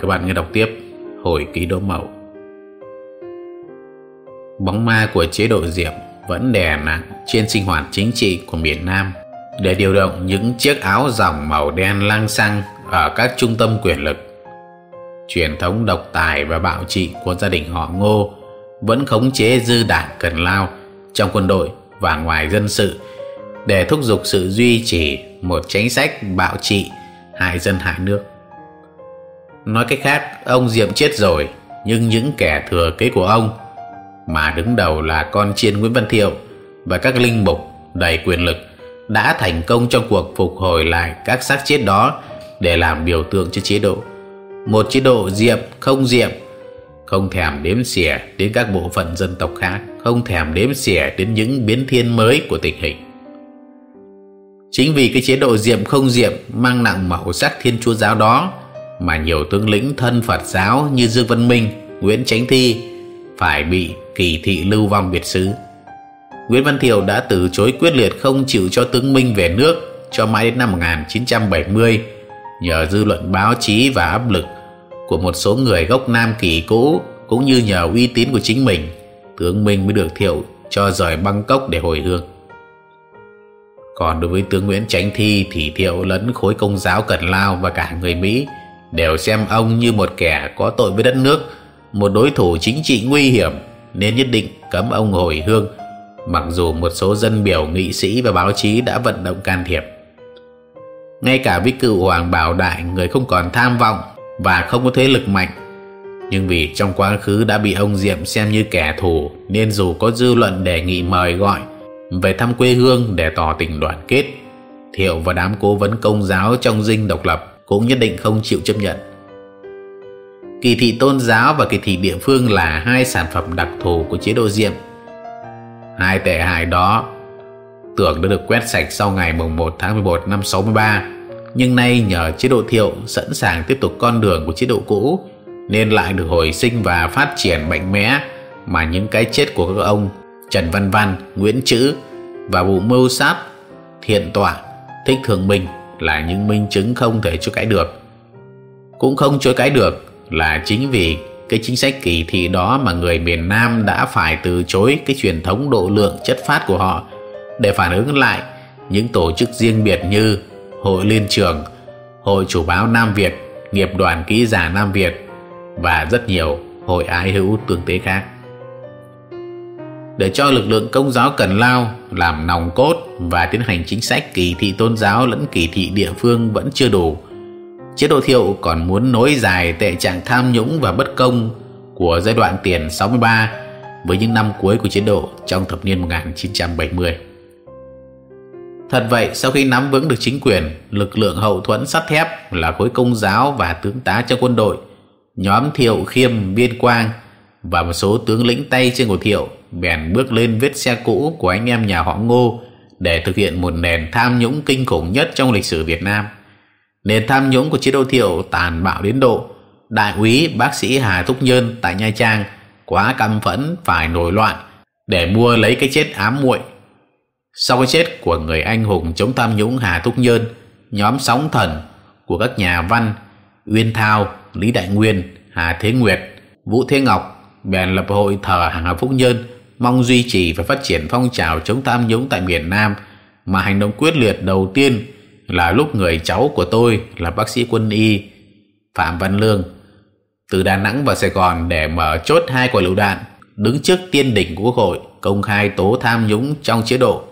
Các bạn nghe đọc tiếp Hồi ký đỗ mậu Bóng ma của chế độ Diệm vẫn đè nặng trên sinh hoạt chính trị của miền Nam để điều động những chiếc áo dòng màu đen lang xăng ở các trung tâm quyền lực. Truyền thống độc tài và bạo trị của gia đình họ Ngô vẫn khống chế dư đảng cần lao trong quân đội và ngoài dân sự để thúc giục sự duy trì một chính sách bạo trị hại dân hại nước. Nói cách khác, ông Diệm chết rồi, nhưng những kẻ thừa kế của ông mà đứng đầu là con chiên Nguyễn Văn Thiệu và các linh mục đầy quyền lực đã thành công trong cuộc phục hồi lại các xác chết đó để làm biểu tượng cho chế độ. Một chế độ diệm không diệm, không thèm đếm xỉa đến các bộ phận dân tộc khác, không thèm đếm xỉa đến những biến thiên mới của tình hình. Chính vì cái chế độ diệm không diệm mang nặng màu sắc thiên chúa giáo đó mà nhiều tướng lĩnh thân Phật giáo như Dương Văn Minh, Nguyễn Chánh Thi phải bị kỳ thị lưu vong biệt xứ. Nguyễn Văn Thiệu đã từ chối quyết liệt không chịu cho tướng Minh về nước cho mãi đến năm 1970 nhờ dư luận báo chí và áp lực của một số người gốc Nam Kỳ cũ cũng như nhờ uy tín của chính mình, tướng Minh mới được Thiệu cho rời Bangkok để hồi hương. Còn đối với tướng Nguyễn Chánh Thi thì Thiệu lẫn khối công giáo Cần Lao và cả người Mỹ đều xem ông như một kẻ có tội với đất nước, một đối thủ chính trị nguy hiểm nên nhất định cấm ông hồi hương mặc dù một số dân biểu nghị sĩ và báo chí đã vận động can thiệp. Ngay cả với cựu hoàng bảo đại người không còn tham vọng và không có thế lực mạnh nhưng vì trong quá khứ đã bị ông diệm xem như kẻ thù nên dù có dư luận đề nghị mời gọi về thăm quê hương để tỏ tình đoàn kết thiệu và đám cố vấn công giáo trong dinh độc lập cũng nhất định không chịu chấp nhận. Kỳ thị tôn giáo và kỳ thị địa phương là hai sản phẩm đặc thù của chế độ diệm. Hai tệ hại đó tưởng đã được quét sạch sau ngày mùng 1 tháng 11 năm 63 nhưng nay nhờ chế độ thiệu sẵn sàng tiếp tục con đường của chế độ cũ nên lại được hồi sinh và phát triển mạnh mẽ mà những cái chết của các ông Trần Văn Văn, Nguyễn Chữ và vụ mưu sát thiện tọa thích thường minh là những minh chứng không thể chối cãi được cũng không chối cãi được là chính vì cái chính sách kỳ thị đó mà người miền Nam đã phải từ chối cái truyền thống độ lượng chất phát của họ để phản ứng lại những tổ chức riêng biệt như Hội Liên Trường, Hội Chủ báo Nam Việt, Nghiệp đoàn Ký giả Nam Việt và rất nhiều hội ái hữu tương tế khác. Để cho lực lượng công giáo Cần Lao làm nòng cốt và tiến hành chính sách kỳ thị tôn giáo lẫn kỳ thị địa phương vẫn chưa đủ chế độ thiệu còn muốn nối dài tệ trạng tham nhũng và bất công của giai đoạn tiền 63 với những năm cuối của chế độ trong thập niên 1970. Thật vậy, sau khi nắm vững được chính quyền, lực lượng hậu thuẫn sắt thép là khối công giáo và tướng tá trong quân đội, nhóm Thiệu Khiêm, Biên Quang và một số tướng lĩnh tay trên của Thiệu bèn bước lên vết xe cũ của anh em nhà họ Ngô để thực hiện một nền tham nhũng kinh khủng nhất trong lịch sử Việt Nam. Nền tham nhũng của chế độ thiệu tàn bạo đến độ đại úy bác sĩ Hà Thúc Nhơn tại Nha Trang quá căm phẫn phải nổi loạn để mua lấy cái chết ám muội. Sau cái chết của người anh hùng chống tham nhũng Hà Thúc Nhơn, nhóm sóng thần của các nhà văn Uyên Thao, Lý Đại Nguyên, Hà Thế Nguyệt, Vũ Thế Ngọc bèn lập hội thờ Hà Phúc Nhơn mong duy trì và phát triển phong trào chống tham nhũng tại miền Nam, mà hành động quyết liệt đầu tiên là lúc người cháu của tôi là bác sĩ quân y Phạm Văn Lương từ Đà Nẵng vào Sài Gòn để mở chốt hai quả lựu đạn, đứng trước tiên đỉnh của Quốc hội, công khai tố tham nhũng trong chế độ.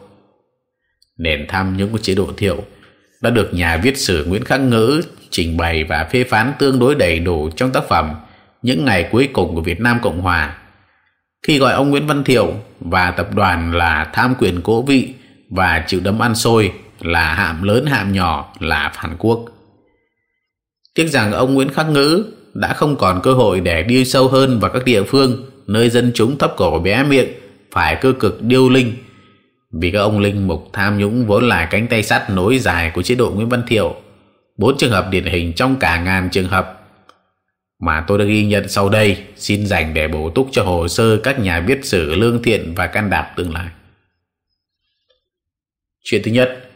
Nền tham nhũng của chế độ thiệu đã được nhà viết sử Nguyễn Khắc Ngữ trình bày và phê phán tương đối đầy đủ trong tác phẩm Những ngày cuối cùng của Việt Nam Cộng Hòa. Khi gọi ông Nguyễn Văn Thiệu và tập đoàn là tham quyền cố vị và chịu đấm ăn xôi là hạm lớn hạm nhỏ là phản quốc. Tiếc rằng ông Nguyễn Khắc Ngữ đã không còn cơ hội để đi sâu hơn vào các địa phương nơi dân chúng thấp cổ bé miệng phải cơ cực điêu linh vì các ông linh mục, tham nhũng vốn là cánh tay sắt nối dài của chế độ Nguyễn Văn Thiệu bốn trường hợp điển hình trong cả ngàn trường hợp mà tôi đã ghi nhận sau đây xin dành để bổ túc cho hồ sơ các nhà viết sử lương thiện và can đảm tương lai. Chuyện thứ nhất,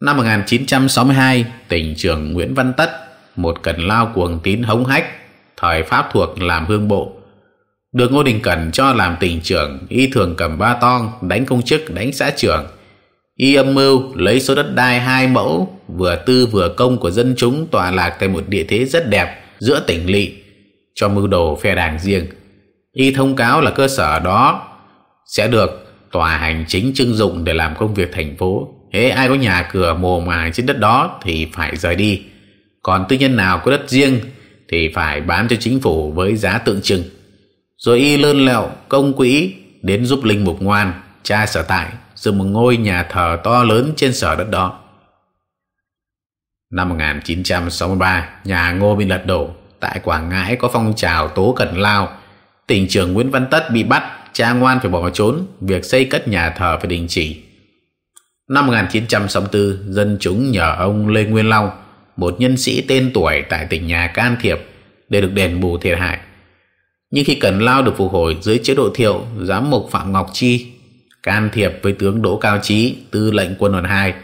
năm 1962, tỉnh trưởng Nguyễn Văn Tất một cần lao cuồng tín hống hách, thời Pháp thuộc làm hương bộ. Được Ngô Đình Cẩn cho làm tỉnh trưởng, y thường cầm ba tong, đánh công chức, đánh xã trưởng. Y âm mưu lấy số đất đai hai mẫu, vừa tư vừa công của dân chúng tọa lạc tại một địa thế rất đẹp giữa tỉnh lỵ, cho mưu đồ phe đảng riêng. Y thông cáo là cơ sở đó sẽ được tòa hành chính trưng dụng để làm công việc thành phố. Hễ ai có nhà cửa mồ màng trên đất đó thì phải rời đi. Còn tư nhân nào có đất riêng thì phải bán cho chính phủ với giá tượng trưng. Rồi y lơn lẹo công quỹ đến giúp linh mục ngoan, cha sở tại, dựng một ngôi nhà thờ to lớn trên sở đất đó. Năm 1963, nhà Ngô bị lật đổ. Tại Quảng Ngãi có phong trào tố cận lao. Tỉnh trưởng Nguyễn Văn Tất bị bắt, cha ngoan phải bỏ trốn, việc xây cất nhà thờ phải đình chỉ. Năm 1964, dân chúng nhờ ông Lê Nguyên Long, một nhân sĩ tên tuổi tại tỉnh nhà can thiệp để được đền bù thiệt hại. Nhưng khi Cần Lao được phục hồi dưới chế độ thiệu, giám mục Phạm Ngọc Chi can thiệp với tướng Đỗ Cao Trí, tư lệnh quân đoàn 2,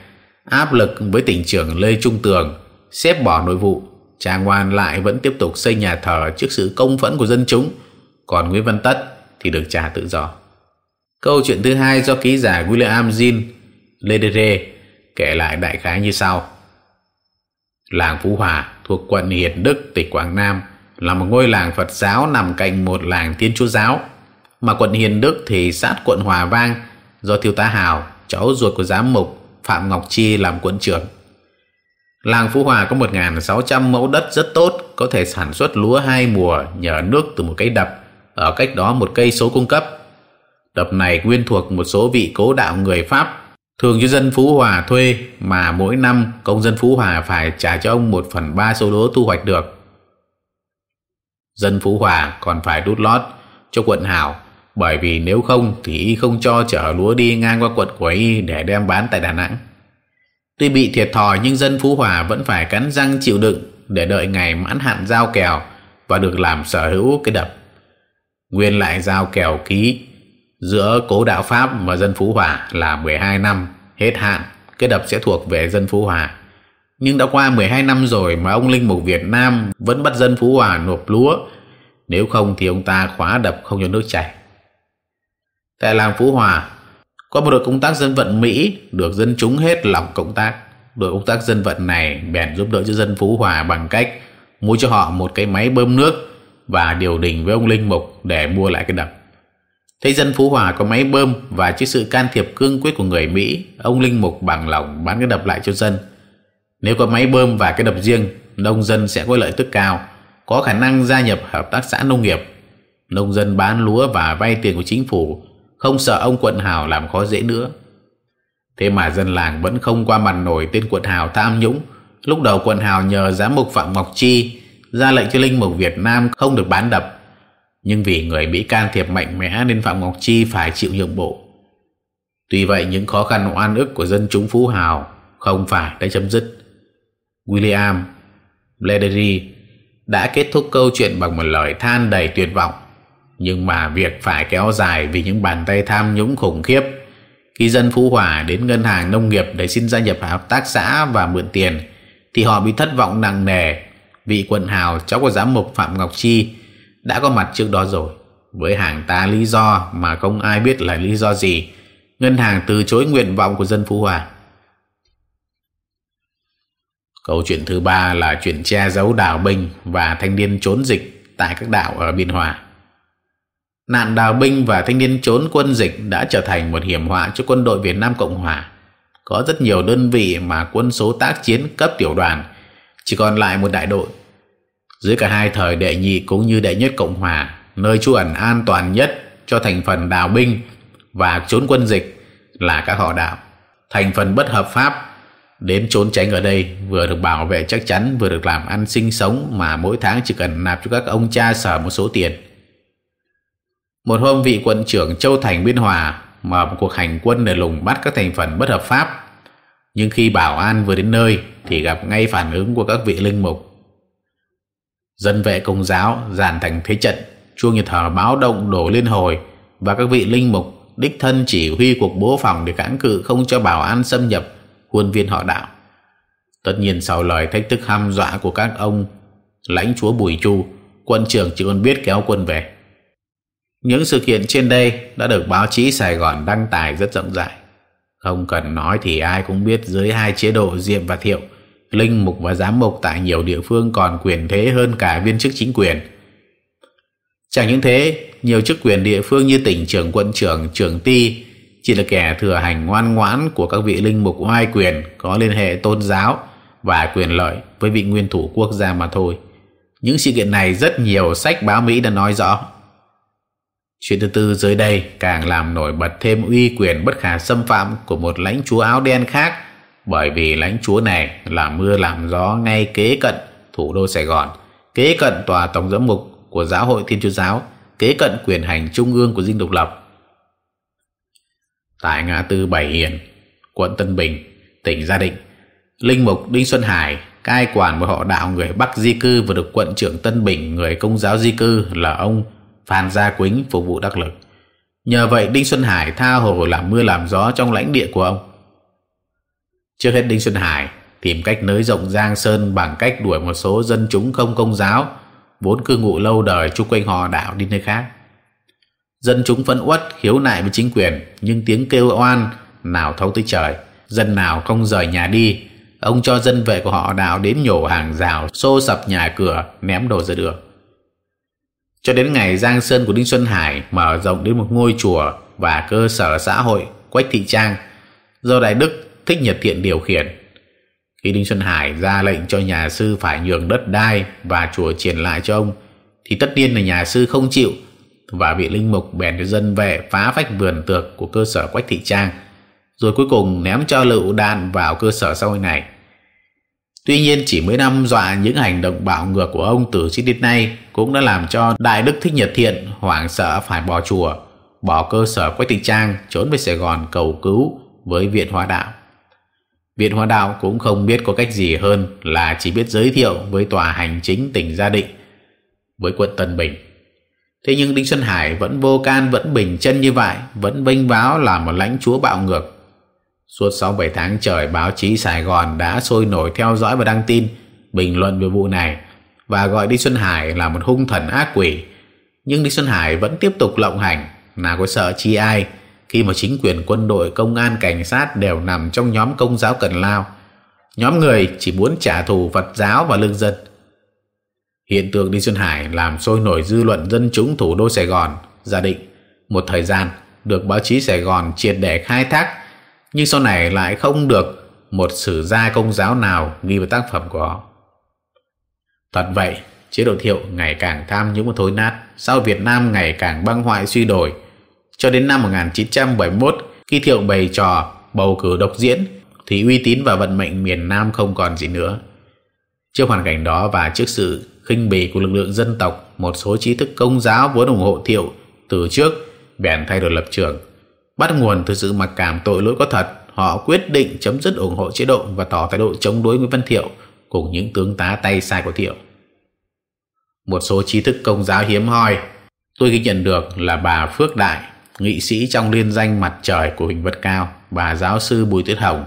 áp lực với tỉnh trưởng Lê Trung Tường, xếp bỏ nội vụ, cha ngoan lại vẫn tiếp tục xây nhà thờ trước sự công phẫn của dân chúng, còn Nguyễn Văn Tất thì được trả tự do. Câu chuyện thứ hai do ký giả William Jean Ledere kể lại đại khái như sau. Làng Phú Hòa thuộc quận Hiền Đức, tỉnh Quảng Nam là một ngôi làng Phật giáo nằm cạnh một làng Thiên Chúa giáo, mà quận Hiền Đức thì sát quận Hòa Vang do Thiếu tá Hào, cháu ruột của giám mục Phạm Ngọc Chi làm quận trưởng. Làng Phú Hòa có 1.600 mẫu đất rất tốt, có thể sản xuất lúa hai mùa nhờ nước từ một cây đập, ở cách đó một cây số cung cấp. Đập này nguyên thuộc một số vị cố đạo người Pháp thường cho dân Phú Hòa thuê mà mỗi năm công dân Phú Hòa phải trả cho ông một phần ba số lúa thu hoạch được. Dân Phú Hòa còn phải đút lót cho quận Hảo bởi vì nếu không thì y không cho chở lúa đi ngang qua quận của y để đem bán tại Đà Nẵng. Tuy bị thiệt thòi nhưng dân Phú Hòa vẫn phải cắn răng chịu đựng để đợi ngày mãn hạn giao kèo và được làm sở hữu cái đập. Nguyên lại giao kèo ký giữa cố đạo Pháp và dân Phú Hòa là 12 năm, hết hạn, cái đập sẽ thuộc về dân Phú Hòa. Nhưng đã qua 12 năm rồi mà ông Linh Mục Việt Nam vẫn bắt dân Phú Hòa nộp lúa, nếu không thì ông ta khóa đập không cho nước chảy. Tại làng Phú Hòa, có một đội công tác dân vận Mỹ được dân chúng hết lòng cộng tác. Đội công tác dân vận này bèn giúp đỡ cho dân Phú Hòa bằng cách mua cho họ một cái máy bơm nước và điều đình với ông Linh Mục để mua lại cái đập. Thấy dân Phú Hòa có máy bơm và trước sự can thiệp cương quyết của người Mỹ, ông Linh Mục bằng lòng bán cái đập lại cho dân. Nếu có máy bơm và cái đập riêng, nông dân sẽ có lợi tức cao, có khả năng gia nhập hợp tác xã nông nghiệp. Nông dân bán lúa và vay tiền của chính phủ, không sợ ông quận hào làm khó dễ nữa. Thế mà dân làng vẫn không qua mặt nổi tên quận hào tham nhũng. Lúc đầu quận hào nhờ giám mục Phạm Ngọc Chi ra lệnh cho Linh Mục Việt Nam không được bán đập nhưng vì người Mỹ can thiệp mạnh mẽ nên Phạm Ngọc Chi phải chịu nhượng bộ. Tuy vậy những khó khăn oan ức của dân chúng Phú Hào không phải đã chấm dứt. William Bledery đã kết thúc câu chuyện bằng một lời than đầy tuyệt vọng. Nhưng mà việc phải kéo dài vì những bàn tay tham nhũng khủng khiếp. Khi dân Phú Hòa đến ngân hàng nông nghiệp để xin gia nhập hợp tác xã và mượn tiền, thì họ bị thất vọng nặng nề. Vị quận hào cháu của giám mục Phạm Ngọc Chi đã có mặt trước đó rồi. Với hàng tá lý do mà không ai biết là lý do gì, ngân hàng từ chối nguyện vọng của dân Phú Hòa. Câu chuyện thứ ba là chuyện che giấu đào binh và thanh niên trốn dịch tại các đảo ở Biên Hòa. Nạn đào binh và thanh niên trốn quân dịch đã trở thành một hiểm họa cho quân đội Việt Nam Cộng Hòa. Có rất nhiều đơn vị mà quân số tác chiến cấp tiểu đoàn, chỉ còn lại một đại đội dưới cả hai thời đệ nhị cũng như đệ nhất Cộng Hòa, nơi trú ẩn an toàn nhất cho thành phần đào binh và trốn quân dịch là các họ đạo. Thành phần bất hợp pháp đến trốn tránh ở đây vừa được bảo vệ chắc chắn vừa được làm ăn sinh sống mà mỗi tháng chỉ cần nạp cho các ông cha sở một số tiền. Một hôm vị quận trưởng Châu Thành Biên Hòa mở một cuộc hành quân để lùng bắt các thành phần bất hợp pháp. Nhưng khi bảo an vừa đến nơi thì gặp ngay phản ứng của các vị linh mục dân vệ công giáo dàn thành thế trận chuông nhật thờ báo động đổ liên hồi và các vị linh mục đích thân chỉ huy cuộc bố phòng để cản cự không cho bảo an xâm nhập khuôn viên họ đạo Tất nhiên sau lời thách thức hăm dọa của các ông lãnh chúa Bùi Chu, quân trưởng chỉ còn biết kéo quân về. Những sự kiện trên đây đã được báo chí Sài Gòn đăng tải rất rộng rãi. Không cần nói thì ai cũng biết dưới hai chế độ Diệm và Thiệu, Linh Mục và Giám Mục tại nhiều địa phương còn quyền thế hơn cả viên chức chính quyền. Chẳng những thế, nhiều chức quyền địa phương như tỉnh trưởng, quận trưởng, trưởng ty chỉ là kẻ thừa hành ngoan ngoãn của các vị linh mục oai quyền có liên hệ tôn giáo và quyền lợi với vị nguyên thủ quốc gia mà thôi. Những sự kiện này rất nhiều sách báo Mỹ đã nói rõ. Chuyện thứ tư dưới đây càng làm nổi bật thêm uy quyền bất khả xâm phạm của một lãnh chúa áo đen khác bởi vì lãnh chúa này làm mưa làm gió ngay kế cận thủ đô Sài Gòn, kế cận tòa tổng giám mục của giáo hội Thiên Chúa Giáo, kế cận quyền hành trung ương của dinh độc lập. Tại ngã tư Bảy Hiền, quận Tân Bình, tỉnh Gia Định, Linh Mục Đinh Xuân Hải cai quản một họ đạo người Bắc di cư và được quận trưởng Tân Bình người công giáo di cư là ông Phan Gia Quýnh phục vụ đắc lực. Nhờ vậy, Đinh Xuân Hải tha hồ làm mưa làm gió trong lãnh địa của ông. Trước hết Đinh Xuân Hải tìm cách nới rộng Giang Sơn bằng cách đuổi một số dân chúng không công giáo, vốn cư ngụ lâu đời chung quanh họ đạo đi nơi khác. Dân chúng phẫn uất, khiếu nại với chính quyền, nhưng tiếng kêu oan nào thấu tới trời. Dân nào không rời nhà đi, ông cho dân vệ của họ đào đến nhổ hàng rào, xô sập nhà cửa, ném đồ ra đường cho đến ngày Giang Sơn của Đinh Xuân Hải mở rộng đến một ngôi chùa và cơ sở xã hội Quách Thị Trang, do Đại Đức Thích Nhật Thiện điều khiển. Khi Đinh Xuân Hải ra lệnh cho nhà sư phải nhường đất đai và chùa triển lại cho ông, thì tất nhiên là nhà sư không chịu và vị linh mục bèn cho dân vệ phá phách vườn tược của cơ sở Quách Thị Trang, rồi cuối cùng ném cho lựu đạn vào cơ sở xã hội này. Tuy nhiên chỉ mấy năm dọa những hành động bạo ngược của ông từ trước đến nay cũng đã làm cho Đại Đức Thích Nhật Thiện hoảng sợ phải bỏ chùa, bỏ cơ sở Quách Thị Trang trốn về Sài Gòn cầu cứu với Viện Hoa Đạo. Viện Hoa Đạo cũng không biết có cách gì hơn là chỉ biết giới thiệu với tòa hành chính tỉnh Gia Định với quận Tân Bình. Thế nhưng Đinh Xuân Hải vẫn vô can vẫn bình chân như vậy, vẫn vinh báo là một lãnh chúa bạo ngược Suốt 6-7 tháng trời, báo chí Sài Gòn đã sôi nổi theo dõi và đăng tin, bình luận về vụ này và gọi Đinh Xuân Hải là một hung thần ác quỷ. Nhưng Đinh Xuân Hải vẫn tiếp tục lộng hành, nào có sợ chi ai khi mà chính quyền quân đội, công an, cảnh sát đều nằm trong nhóm công giáo cần lao. Nhóm người chỉ muốn trả thù Phật giáo và lương dân. Hiện tượng Đinh Xuân Hải làm sôi nổi dư luận dân chúng thủ đô Sài Gòn, gia định. Một thời gian, được báo chí Sài Gòn triệt để khai thác nhưng sau này lại không được một sử gia công giáo nào ghi vào tác phẩm của họ. Thật vậy, chế độ thiệu ngày càng tham nhũng và thối nát, sau Việt Nam ngày càng băng hoại suy đổi. Cho đến năm 1971, khi thiệu bày trò bầu cử độc diễn, thì uy tín và vận mệnh miền Nam không còn gì nữa. Trước hoàn cảnh đó và trước sự khinh bỉ của lực lượng dân tộc, một số trí thức công giáo vốn ủng hộ thiệu từ trước bèn thay đổi lập trường Bắt nguồn từ sự mặc cảm tội lỗi có thật, họ quyết định chấm dứt ủng hộ chế độ và tỏ thái độ chống đối Nguyễn Văn Thiệu cùng những tướng tá tay sai của Thiệu. Một số trí thức công giáo hiếm hoi tôi ghi nhận được là bà Phước Đại, nghị sĩ trong liên danh mặt trời của Huỳnh Vật Cao, bà giáo sư Bùi Tuyết Hồng,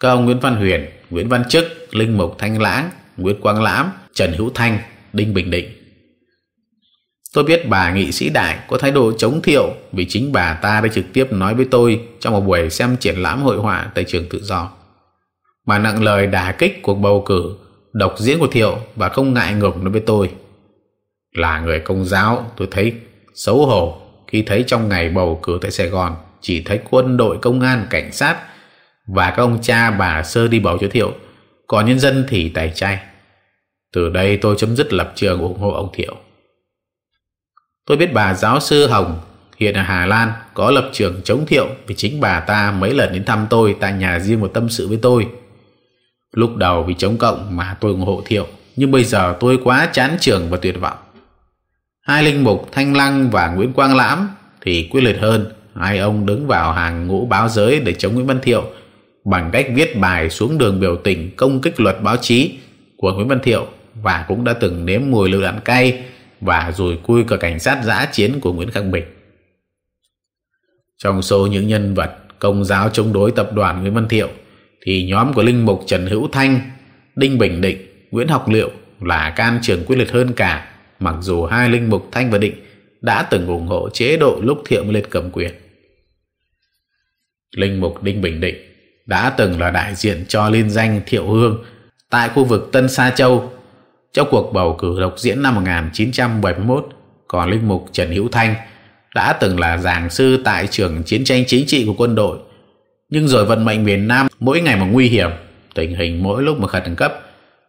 các ông Nguyễn Văn Huyền, Nguyễn Văn Chức, Linh Mục Thanh Lãng, Nguyễn Quang Lãm, Trần Hữu Thanh, Đinh Bình Định. Tôi biết bà nghị sĩ đại có thái độ chống thiệu vì chính bà ta đã trực tiếp nói với tôi trong một buổi xem triển lãm hội họa tại trường tự do. Bà nặng lời đả kích cuộc bầu cử, độc diễn của thiệu và không ngại ngục nói với tôi. Là người công giáo, tôi thấy xấu hổ khi thấy trong ngày bầu cử tại Sài Gòn chỉ thấy quân đội, công an, cảnh sát và các ông cha bà sơ đi bầu cho thiệu, còn nhân dân thì tài chay. Từ đây tôi chấm dứt lập trường ủng hộ ông Thiệu. Tôi biết bà giáo sư Hồng hiện ở Hà Lan có lập trường chống thiệu vì chính bà ta mấy lần đến thăm tôi tại nhà riêng một tâm sự với tôi. Lúc đầu vì chống cộng mà tôi ủng hộ thiệu, nhưng bây giờ tôi quá chán trường và tuyệt vọng. Hai linh mục Thanh Lăng và Nguyễn Quang Lãm thì quyết liệt hơn, hai ông đứng vào hàng ngũ báo giới để chống Nguyễn Văn Thiệu bằng cách viết bài xuống đường biểu tình công kích luật báo chí của Nguyễn Văn Thiệu và cũng đã từng nếm mùi lựu đạn cay và rồi cui cả cảnh sát giã chiến của Nguyễn Khang Bình. Trong số những nhân vật công giáo chống đối tập đoàn Nguyễn Văn Thiệu thì nhóm của Linh Mục Trần Hữu Thanh Đinh Bình Định, Nguyễn Học Liệu là can trường quyết liệt hơn cả, mặc dù hai linh mục Thanh và Định đã từng ủng hộ chế độ lúc Thiệu mới lên cầm quyền. Linh mục Đinh Bình Định đã từng là đại diện cho liên danh Thiệu Hương tại khu vực Tân Sa Châu trong cuộc bầu cử độc diễn năm 1971, còn Linh mục Trần Hữu Thanh đã từng là giảng sư tại trường chiến tranh chính trị của quân đội. Nhưng rồi vận mệnh miền Nam mỗi ngày một nguy hiểm, tình hình mỗi lúc một khẩn cấp.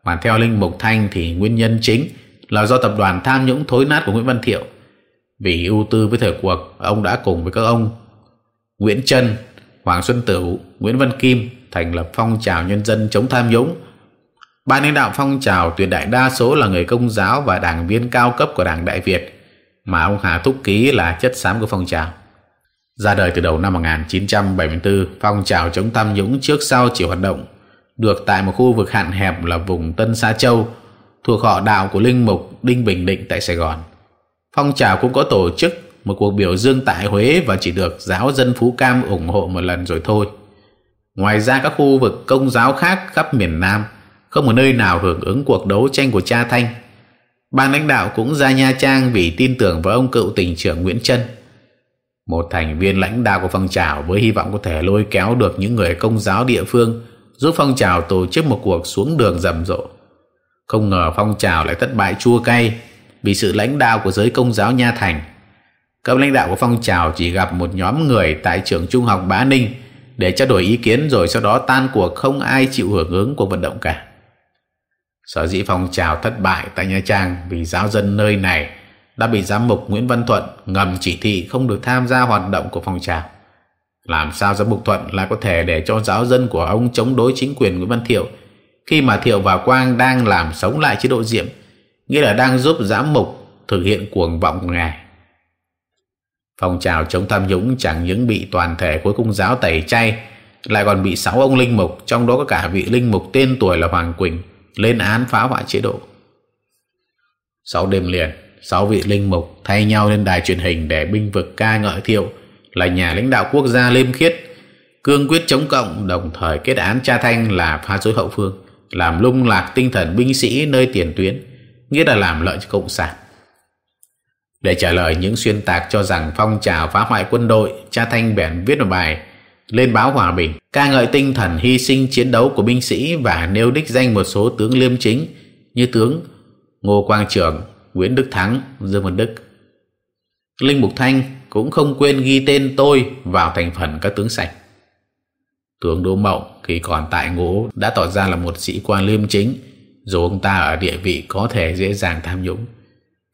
Mà theo Linh Mục Thanh thì nguyên nhân chính là do tập đoàn tham nhũng thối nát của Nguyễn Văn Thiệu. Vì ưu tư với thời cuộc, ông đã cùng với các ông Nguyễn Trân, Hoàng Xuân Tửu, Nguyễn Văn Kim thành lập phong trào nhân dân chống tham nhũng. Ban lãnh đạo phong trào tuyệt đại đa số là người công giáo và đảng viên cao cấp của Đảng Đại Việt, mà ông Hà Thúc Ký là chất xám của phong trào. Ra đời từ đầu năm 1974, phong trào chống tham nhũng trước sau chỉ hoạt động được tại một khu vực hạn hẹp là vùng Tân Sa Châu, thuộc họ đạo của Linh Mục Đinh Bình Định tại Sài Gòn. Phong trào cũng có tổ chức một cuộc biểu dương tại Huế và chỉ được giáo dân Phú Cam ủng hộ một lần rồi thôi. Ngoài ra các khu vực công giáo khác khắp miền Nam không một nơi nào hưởng ứng cuộc đấu tranh của cha Thanh. Ban lãnh đạo cũng ra Nha Trang vì tin tưởng vào ông cựu tỉnh trưởng Nguyễn Trân. Một thành viên lãnh đạo của phong trào với hy vọng có thể lôi kéo được những người công giáo địa phương, giúp phong trào tổ chức một cuộc xuống đường rầm rộ. Không ngờ phong trào lại thất bại chua cay vì sự lãnh đạo của giới công giáo Nha Thành. Các lãnh đạo của phong trào chỉ gặp một nhóm người tại trường trung học Bá Ninh để trao đổi ý kiến rồi sau đó tan cuộc không ai chịu hưởng ứng của vận động cả. Sở dĩ phong trào thất bại tại Nha Trang vì giáo dân nơi này đã bị giám mục Nguyễn Văn Thuận ngầm chỉ thị không được tham gia hoạt động của phong trào. Làm sao giám mục Thuận lại có thể để cho giáo dân của ông chống đối chính quyền Nguyễn Văn Thiệu khi mà Thiệu và Quang đang làm sống lại chế độ diệm, nghĩa là đang giúp giám mục thực hiện cuồng vọng của Ngài. Phong trào chống tham nhũng chẳng những bị toàn thể cuối cung giáo tẩy chay, lại còn bị sáu ông linh mục, trong đó có cả vị linh mục tên tuổi là Hoàng Quỳnh, lên án phá hoại chế độ. Sáu đêm liền, sáu vị linh mục thay nhau lên đài truyền hình để binh vực ca ngợi thiệu là nhà lãnh đạo quốc gia liêm khiết, cương quyết chống cộng đồng thời kết án cha thanh là phá rối hậu phương, làm lung lạc tinh thần binh sĩ nơi tiền tuyến, nghĩa là làm lợi cho cộng sản. Để trả lời những xuyên tạc cho rằng phong trào phá hoại quân đội, cha thanh bèn viết một bài lên báo Hòa Bình, ca ngợi tinh thần hy sinh chiến đấu của binh sĩ và nêu đích danh một số tướng liêm chính như tướng Ngô Quang Trường, Nguyễn Đức Thắng, Dương Văn Đức. Linh Mục Thanh cũng không quên ghi tên tôi vào thành phần các tướng sạch. Tướng Đỗ Mậu khi còn tại ngũ đã tỏ ra là một sĩ quan liêm chính, dù ông ta ở địa vị có thể dễ dàng tham nhũng.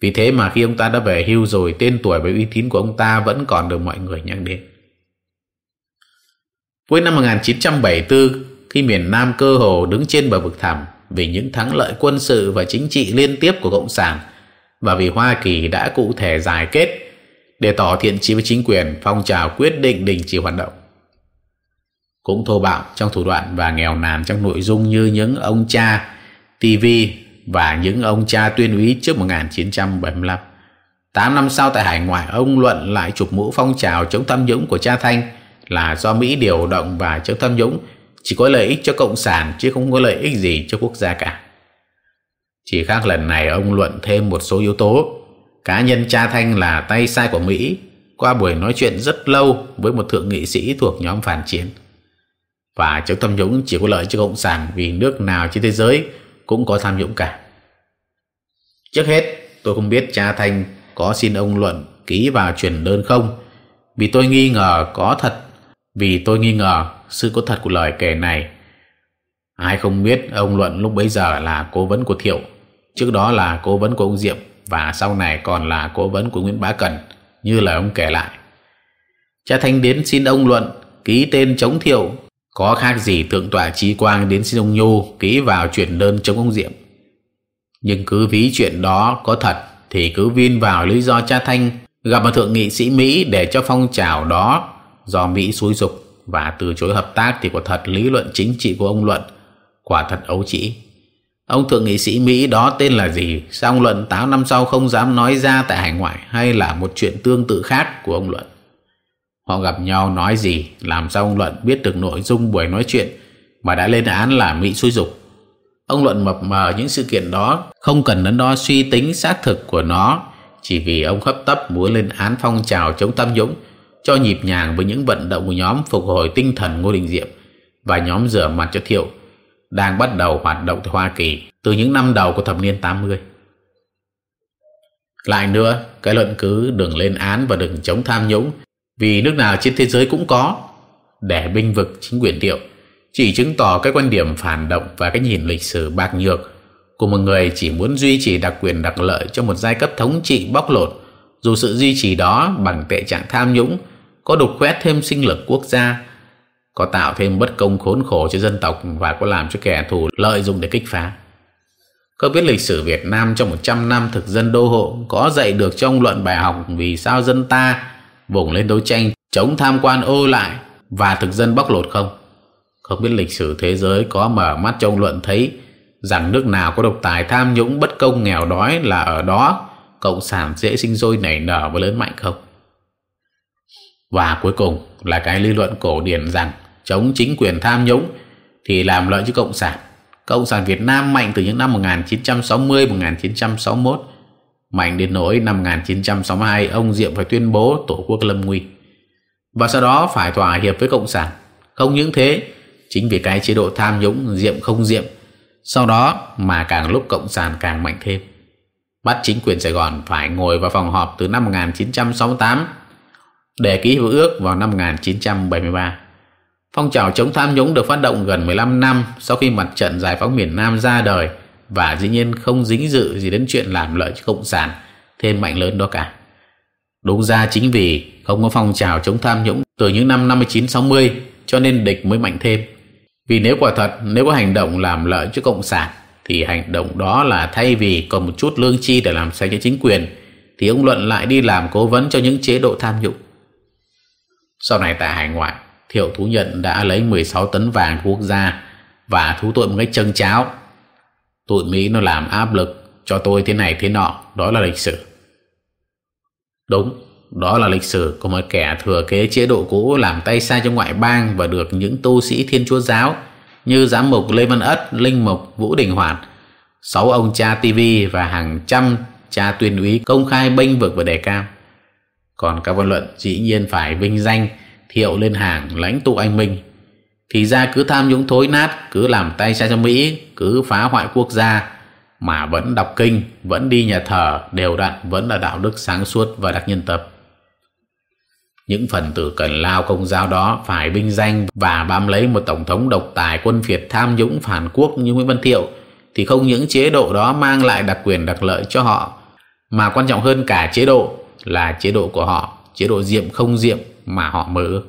Vì thế mà khi ông ta đã về hưu rồi, tên tuổi và uy tín của ông ta vẫn còn được mọi người nhắc đến. Cuối năm 1974, khi miền Nam cơ hồ đứng trên bờ vực thẳm vì những thắng lợi quân sự và chính trị liên tiếp của Cộng sản và vì Hoa Kỳ đã cụ thể giải kết để tỏ thiện chí với chính quyền, phong trào quyết định đình chỉ hoạt động. Cũng thô bạo trong thủ đoạn và nghèo nàn trong nội dung như những ông cha TV và những ông cha tuyên úy trước 1975. Tám năm sau tại hải ngoại, ông Luận lại chụp mũ phong trào chống tham nhũng của cha Thanh là do Mỹ điều động và chống tham nhũng chỉ có lợi ích cho Cộng sản chứ không có lợi ích gì cho quốc gia cả. Chỉ khác lần này ông luận thêm một số yếu tố. Cá nhân cha Thanh là tay sai của Mỹ qua buổi nói chuyện rất lâu với một thượng nghị sĩ thuộc nhóm phản chiến. Và chống tham nhũng chỉ có lợi cho Cộng sản vì nước nào trên thế giới cũng có tham nhũng cả. Trước hết, tôi không biết cha Thanh có xin ông Luận ký vào truyền đơn không vì tôi nghi ngờ có thật vì tôi nghi ngờ sự có thật của lời kể này. Ai không biết ông Luận lúc bấy giờ là cố vấn của Thiệu, trước đó là cố vấn của ông Diệm và sau này còn là cố vấn của Nguyễn Bá Cần, như lời ông kể lại. Cha Thanh đến xin ông Luận ký tên chống Thiệu, có khác gì thượng tọa Trí Quang đến xin ông Nhu ký vào chuyển đơn chống ông Diệm. Nhưng cứ ví chuyện đó có thật thì cứ vin vào lý do cha Thanh gặp một thượng nghị sĩ Mỹ để cho phong trào đó do Mỹ xúi dục và từ chối hợp tác thì quả thật lý luận chính trị của ông Luận quả thật ấu trĩ. Ông thượng nghị sĩ Mỹ đó tên là gì? Sao ông Luận 8 năm sau không dám nói ra tại hải ngoại hay là một chuyện tương tự khác của ông Luận? Họ gặp nhau nói gì? Làm sao ông Luận biết được nội dung buổi nói chuyện mà đã lên án là Mỹ xúi dục? Ông luận mập mờ những sự kiện đó, không cần đắn đo suy tính xác thực của nó chỉ vì ông hấp tấp muốn lên án phong trào chống tham nhũng cho nhịp nhàng với những vận động của nhóm phục hồi tinh thần Ngô Đình Diệm và nhóm rửa mặt cho Thiệu đang bắt đầu hoạt động tại Hoa Kỳ từ những năm đầu của thập niên 80. Lại nữa, cái luận cứ đừng lên án và đừng chống tham nhũng vì nước nào trên thế giới cũng có để binh vực chính quyền Thiệu chỉ chứng tỏ cái quan điểm phản động và cái nhìn lịch sử bạc nhược của một người chỉ muốn duy trì đặc quyền đặc lợi cho một giai cấp thống trị bóc lột dù sự duy trì đó bằng tệ trạng tham nhũng có đục khoét thêm sinh lực quốc gia, có tạo thêm bất công khốn khổ cho dân tộc và có làm cho kẻ thù lợi dụng để kích phá. Có biết lịch sử Việt Nam trong 100 năm thực dân đô hộ có dạy được trong luận bài học vì sao dân ta vùng lên đấu tranh chống tham quan ô lại và thực dân bóc lột không? Không biết lịch sử thế giới có mở mắt trong luận thấy rằng nước nào có độc tài tham nhũng bất công nghèo đói là ở đó cộng sản dễ sinh sôi nảy nở và lớn mạnh không? Và cuối cùng là cái lý luận cổ điển rằng chống chính quyền tham nhũng thì làm lợi cho cộng sản. Cộng sản Việt Nam mạnh từ những năm 1960-1961, mạnh đến nỗi năm 1962 ông Diệm phải tuyên bố tổ quốc lâm nguy. Và sau đó phải thỏa hiệp với cộng sản. Không những thế, chính vì cái chế độ tham nhũng Diệm không Diệm, sau đó mà càng lúc cộng sản càng mạnh thêm. Bắt chính quyền Sài Gòn phải ngồi vào phòng họp từ năm 1968 để ký hiệp ước vào năm 1973. Phong trào chống tham nhũng được phát động gần 15 năm sau khi mặt trận giải phóng miền Nam ra đời và dĩ nhiên không dính dự gì đến chuyện làm lợi cho Cộng sản thêm mạnh lớn đó cả. Đúng ra chính vì không có phong trào chống tham nhũng từ những năm 59-60 cho nên địch mới mạnh thêm. Vì nếu quả thật, nếu có hành động làm lợi cho Cộng sản thì hành động đó là thay vì còn một chút lương chi để làm sạch cho chính quyền thì ông Luận lại đi làm cố vấn cho những chế độ tham nhũng. Sau này tại hải ngoại, Thiệu thú nhận đã lấy 16 tấn vàng quốc gia và thú tội một cách chân cháo. Tụi Mỹ nó làm áp lực cho tôi thế này thế nọ, đó là lịch sử. Đúng, đó là lịch sử của một kẻ thừa kế chế độ cũ làm tay sai cho ngoại bang và được những tu sĩ thiên chúa giáo như giám mục Lê Văn Ất, Linh Mục Vũ Đình Hoàn, sáu ông cha TV và hàng trăm cha tuyên úy công khai bênh vực và đề cao. Còn các văn luận dĩ nhiên phải vinh danh, thiệu lên hàng lãnh tụ anh minh. Thì ra cứ tham nhũng thối nát, cứ làm tay sai cho mỹ, cứ phá hoại quốc gia, mà vẫn đọc kinh, vẫn đi nhà thờ, đều đặn vẫn là đạo đức sáng suốt và đặc nhân tập. Những phần tử cần lao công giáo đó phải vinh danh và bám lấy một tổng thống độc tài quân phiệt tham nhũng phản quốc như Nguyễn Văn Thiệu, thì không những chế độ đó mang lại đặc quyền đặc lợi cho họ, mà quan trọng hơn cả chế độ là chế độ của họ chế độ diệm không diệm mà họ mơ ước.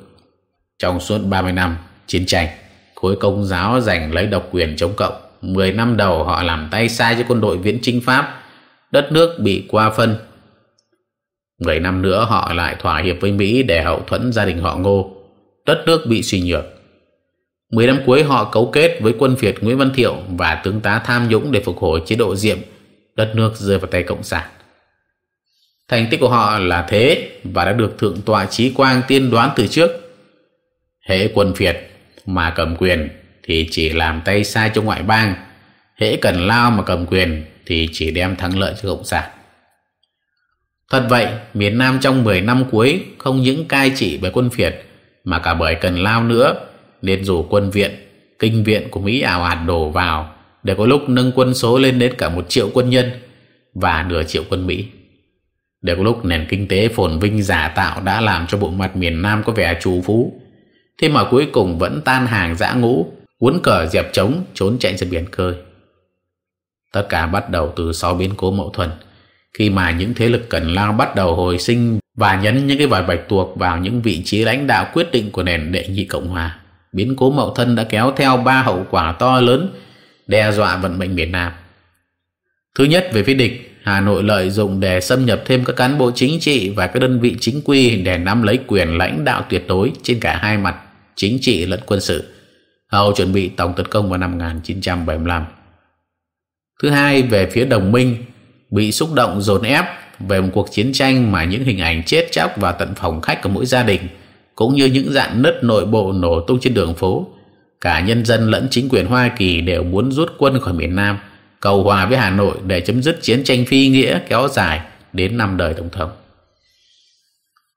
Trong suốt 30 năm chiến tranh, khối công giáo giành lấy độc quyền chống cộng. 10 năm đầu họ làm tay sai cho quân đội viễn chinh Pháp, đất nước bị qua phân. 10 năm nữa họ lại thỏa hiệp với Mỹ để hậu thuẫn gia đình họ ngô, đất nước bị suy nhược. 10 năm cuối họ cấu kết với quân Việt Nguyễn Văn Thiệu và tướng tá tham nhũng để phục hồi chế độ diệm, đất nước rơi vào tay Cộng sản. Thành tích của họ là thế và đã được Thượng tọa Trí Quang tiên đoán từ trước. Hễ quân Việt mà cầm quyền thì chỉ làm tay sai cho ngoại bang. Hễ cần lao mà cầm quyền thì chỉ đem thắng lợi cho Cộng sản. Thật vậy, miền Nam trong 10 năm cuối không những cai trị bởi quân Việt mà cả bởi cần lao nữa nên dù quân viện, kinh viện của Mỹ ảo ạt đổ vào để có lúc nâng quân số lên đến cả một triệu quân nhân và nửa triệu quân Mỹ. Được lúc nền kinh tế phồn vinh giả tạo đã làm cho bộ mặt miền Nam có vẻ trù phú. Thế mà cuối cùng vẫn tan hàng dã ngũ, cuốn cờ dẹp trống, trốn chạy ra biển khơi. Tất cả bắt đầu từ sau biến cố mậu thuần, khi mà những thế lực cần lao bắt đầu hồi sinh và nhấn những cái vòi bạch tuộc vào những vị trí lãnh đạo quyết định của nền đệ nhị Cộng Hòa. Biến cố mậu thân đã kéo theo ba hậu quả to lớn đe dọa vận mệnh miền Nam. Thứ nhất về phía địch Hà Nội lợi dụng để xâm nhập thêm các cán bộ chính trị và các đơn vị chính quy để nắm lấy quyền lãnh đạo tuyệt đối trên cả hai mặt chính trị lẫn quân sự, hầu chuẩn bị tổng tấn công vào năm 1975. Thứ hai, về phía đồng minh, bị xúc động dồn ép về một cuộc chiến tranh mà những hình ảnh chết chóc và tận phòng khách của mỗi gia đình, cũng như những dạng nứt nội bộ nổ tung trên đường phố, cả nhân dân lẫn chính quyền Hoa Kỳ đều muốn rút quân khỏi miền Nam, cầu hòa với Hà Nội để chấm dứt chiến tranh phi nghĩa kéo dài đến năm đời Tổng thống.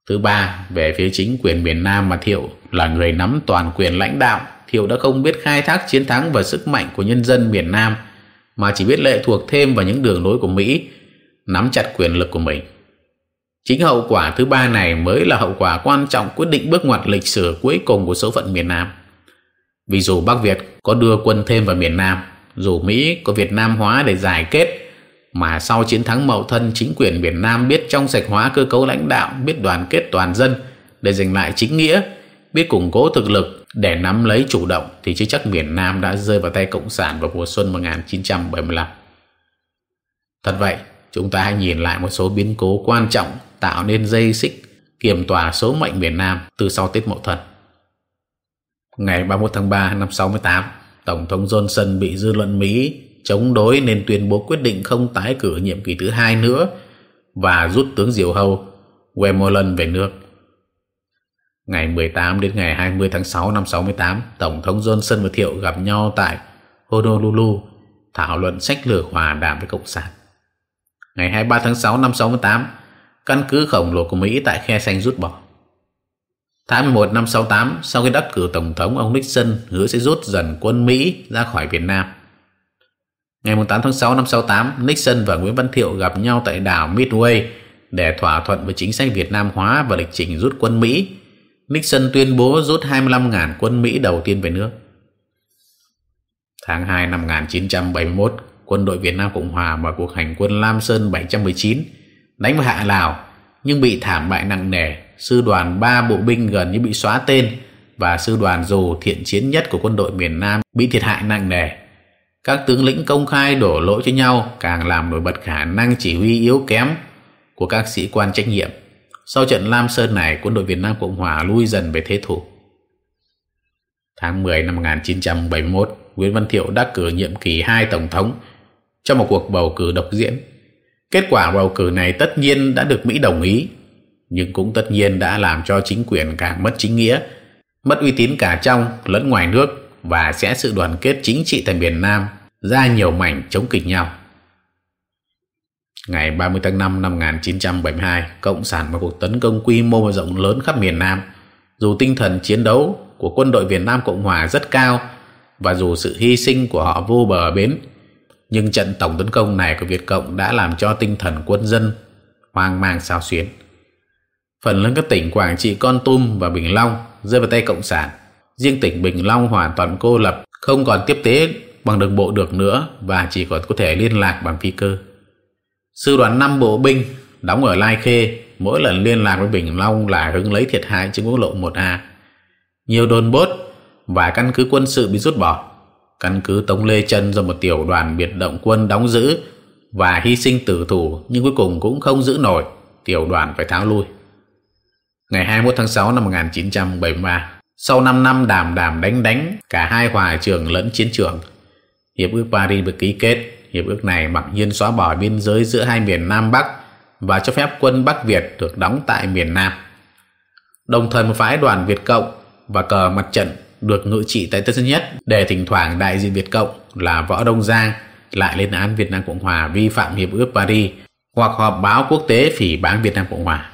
Thứ ba, về phía chính quyền miền Nam mà Thiệu là người nắm toàn quyền lãnh đạo, Thiệu đã không biết khai thác chiến thắng và sức mạnh của nhân dân miền Nam, mà chỉ biết lệ thuộc thêm vào những đường lối của Mỹ, nắm chặt quyền lực của mình. Chính hậu quả thứ ba này mới là hậu quả quan trọng quyết định bước ngoặt lịch sử cuối cùng của số phận miền Nam. Vì dù Bắc Việt có đưa quân thêm vào miền Nam, dù Mỹ có Việt Nam hóa để giải kết, mà sau chiến thắng Mậu Thân chính quyền miền Nam biết trong sạch hóa cơ cấu lãnh đạo, biết đoàn kết toàn dân để giành lại chính nghĩa, biết củng cố thực lực để nắm lấy chủ động thì chứ chắc miền Nam đã rơi vào tay Cộng sản vào mùa xuân 1975. Thật vậy, chúng ta hãy nhìn lại một số biến cố quan trọng tạo nên dây xích kiểm tỏa số mệnh miền Nam từ sau Tết Mậu Thân. Ngày 31 tháng 3 năm 68, Tổng thống Johnson bị dư luận Mỹ chống đối nên tuyên bố quyết định không tái cử nhiệm kỳ thứ hai nữa và rút tướng Diều Hâu Westmoreland về nước. Ngày 18 đến ngày 20 tháng 6 năm 68, Tổng thống Johnson và Thiệu gặp nhau tại Honolulu thảo luận sách lược hòa đàm với Cộng sản. Ngày 23 tháng 6 năm 68, căn cứ khổng lồ của Mỹ tại Khe Xanh rút bỏ. Tháng 11 năm 68, sau khi đắc cử Tổng thống, ông Nixon hứa sẽ rút dần quân Mỹ ra khỏi Việt Nam. Ngày 8 tháng 6 năm 68, Nixon và Nguyễn Văn Thiệu gặp nhau tại đảo Midway để thỏa thuận về chính sách Việt Nam hóa và lịch trình rút quân Mỹ. Nixon tuyên bố rút 25.000 quân Mỹ đầu tiên về nước. Tháng 2 năm 1971, quân đội Việt Nam Cộng Hòa mở cuộc hành quân Lam Sơn 719 đánh vào Hạ Lào nhưng bị thảm bại nặng nề. Sư đoàn 3 bộ binh gần như bị xóa tên và sư đoàn dù thiện chiến nhất của quân đội miền Nam bị thiệt hại nặng nề. Các tướng lĩnh công khai đổ lỗi cho nhau càng làm nổi bật khả năng chỉ huy yếu kém của các sĩ quan trách nhiệm. Sau trận Lam Sơn này, quân đội Việt Nam Cộng Hòa lui dần về thế thủ. Tháng 10 năm 1971, Nguyễn Văn Thiệu đắc cử nhiệm kỳ hai tổng thống trong một cuộc bầu cử độc diễn. Kết quả bầu cử này tất nhiên đã được Mỹ đồng ý, nhưng cũng tất nhiên đã làm cho chính quyền càng mất chính nghĩa, mất uy tín cả trong lẫn ngoài nước và sẽ sự đoàn kết chính trị tại miền Nam ra nhiều mảnh chống kịch nhau. Ngày 30 tháng 5 năm 1972, Cộng sản mở cuộc tấn công quy mô rộng lớn khắp miền Nam. Dù tinh thần chiến đấu của quân đội Việt Nam Cộng Hòa rất cao và dù sự hy sinh của họ vô bờ bến, nhưng trận tổng tấn công này của Việt Cộng đã làm cho tinh thần quân dân hoang mang sao xuyến. Phần lớn các tỉnh Quảng Trị, Con Tum và Bình Long rơi vào tay Cộng sản riêng tỉnh Bình Long hoàn toàn cô lập, không còn tiếp tế bằng đường bộ được nữa và chỉ còn có thể liên lạc bằng phi cơ. Sư đoàn 5 bộ binh đóng ở Lai Khê, mỗi lần liên lạc với Bình Long là hứng lấy thiệt hại trên quốc lộ 1A. Nhiều đồn bốt và căn cứ quân sự bị rút bỏ. Căn cứ Tống Lê Trân do một tiểu đoàn biệt động quân đóng giữ và hy sinh tử thủ nhưng cuối cùng cũng không giữ nổi, tiểu đoàn phải tháo lui. Ngày 21 tháng 6 năm 1973, sau 5 năm đàm đàm đánh đánh, cả hai hòa trường lẫn chiến trường, Hiệp ước Paris được ký kết. Hiệp ước này mặc nhiên xóa bỏ biên giới giữa hai miền Nam Bắc và cho phép quân Bắc Việt được đóng tại miền Nam. Đồng thời một phái đoàn Việt Cộng và cờ mặt trận được ngự trị tại Tân Sơn Nhất để thỉnh thoảng đại diện Việt Cộng là Võ Đông Giang lại lên án Việt Nam Cộng Hòa vi phạm Hiệp ước Paris hoặc họp báo quốc tế phỉ báng Việt Nam Cộng Hòa.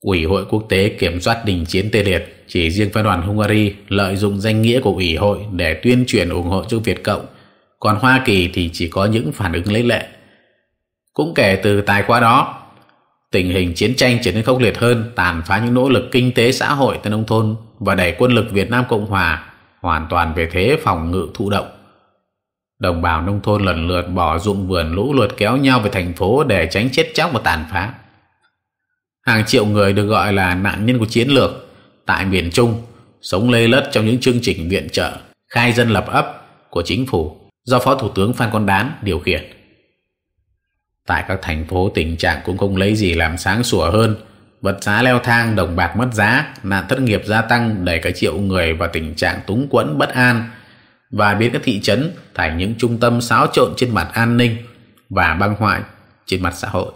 Ủy hội quốc tế kiểm soát đình chiến tê liệt chỉ riêng phái đoàn Hungary lợi dụng danh nghĩa của Ủy hội để tuyên truyền ủng hộ cho Việt Cộng, còn Hoa Kỳ thì chỉ có những phản ứng lấy lệ. Cũng kể từ tài khoa đó, tình hình chiến tranh trở nên khốc liệt hơn, tàn phá những nỗ lực kinh tế xã hội tại nông thôn và đẩy quân lực Việt Nam Cộng Hòa hoàn toàn về thế phòng ngự thụ động. Đồng bào nông thôn lần lượt bỏ ruộng vườn lũ lượt kéo nhau về thành phố để tránh chết chóc và tàn phá. Hàng triệu người được gọi là nạn nhân của chiến lược tại miền Trung sống lê lất trong những chương trình viện trợ, khai dân lập ấp của chính phủ do Phó Thủ tướng Phan Con Đán điều khiển. Tại các thành phố, tình trạng cũng không lấy gì làm sáng sủa hơn vật giá leo thang đồng bạc mất giá nạn thất nghiệp gia tăng đẩy cả triệu người vào tình trạng túng quẫn bất an và biến các thị trấn thành những trung tâm xáo trộn trên mặt an ninh và băng hoại trên mặt xã hội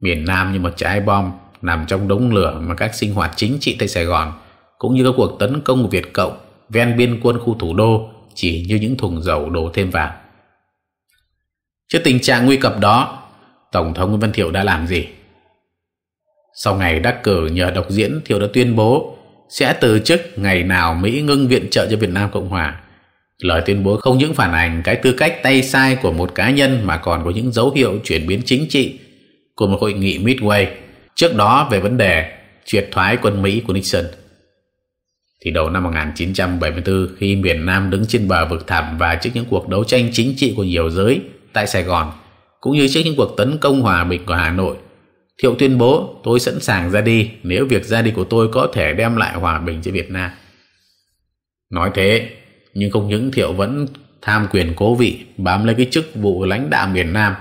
miền Nam như một trái bom nằm trong đống lửa mà các sinh hoạt chính trị tại Sài Gòn cũng như các cuộc tấn công của Việt Cộng ven biên quân khu thủ đô chỉ như những thùng dầu đổ thêm vào. Trước tình trạng nguy cấp đó, Tổng thống Nguyễn Văn Thiệu đã làm gì? Sau ngày đắc cử nhờ độc diễn, Thiệu đã tuyên bố sẽ từ chức ngày nào Mỹ ngưng viện trợ cho Việt Nam Cộng Hòa. Lời tuyên bố không những phản ảnh cái tư cách tay sai của một cá nhân mà còn có những dấu hiệu chuyển biến chính trị của một hội nghị Midway trước đó về vấn đề triệt thoái quân Mỹ của Nixon. Thì đầu năm 1974 khi miền Nam đứng trên bờ vực thẳm và trước những cuộc đấu tranh chính trị của nhiều giới tại Sài Gòn cũng như trước những cuộc tấn công hòa bình của Hà Nội Thiệu tuyên bố tôi sẵn sàng ra đi nếu việc ra đi của tôi có thể đem lại hòa bình cho Việt Nam. Nói thế, nhưng không những Thiệu vẫn tham quyền cố vị bám lấy cái chức vụ lãnh đạo miền Nam